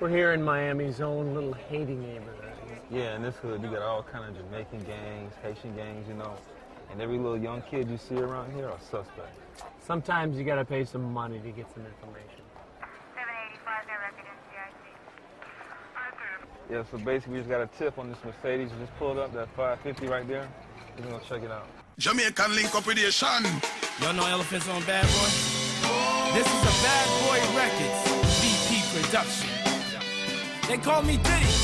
We're here in Miami's own little Haiti neighborhood. Yeah, in this hood, you got all kind of Jamaican gangs, Haitian gangs, you know. And every little young kid you see around here are suspects. Sometimes you gotta pay some money to get some information. 785, in Yeah, so basically, we just got a tip on this Mercedes. We just pulled up that 550 right there. We're gonna check it out. Jamaican link operation. Y'all know Elephant's on bad boy? This is a Bad Boy Records VP production. They call me Diddy,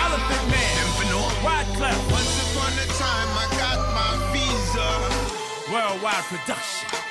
Elephant Man, Infinite, Wyclef. Once upon a time, I got my visa. Worldwide production.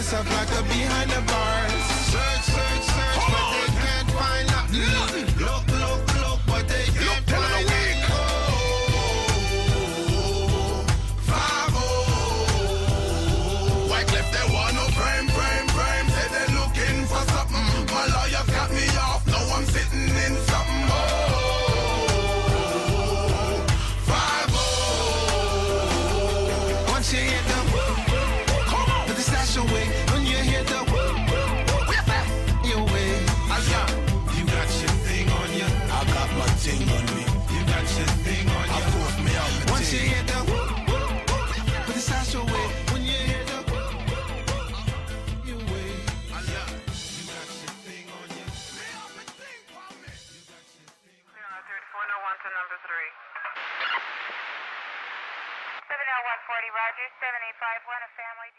yourself like a behind the bars. Search, search, search, but they can't find nothing. nothing. to number three. 70140, Roger, 7851, a family.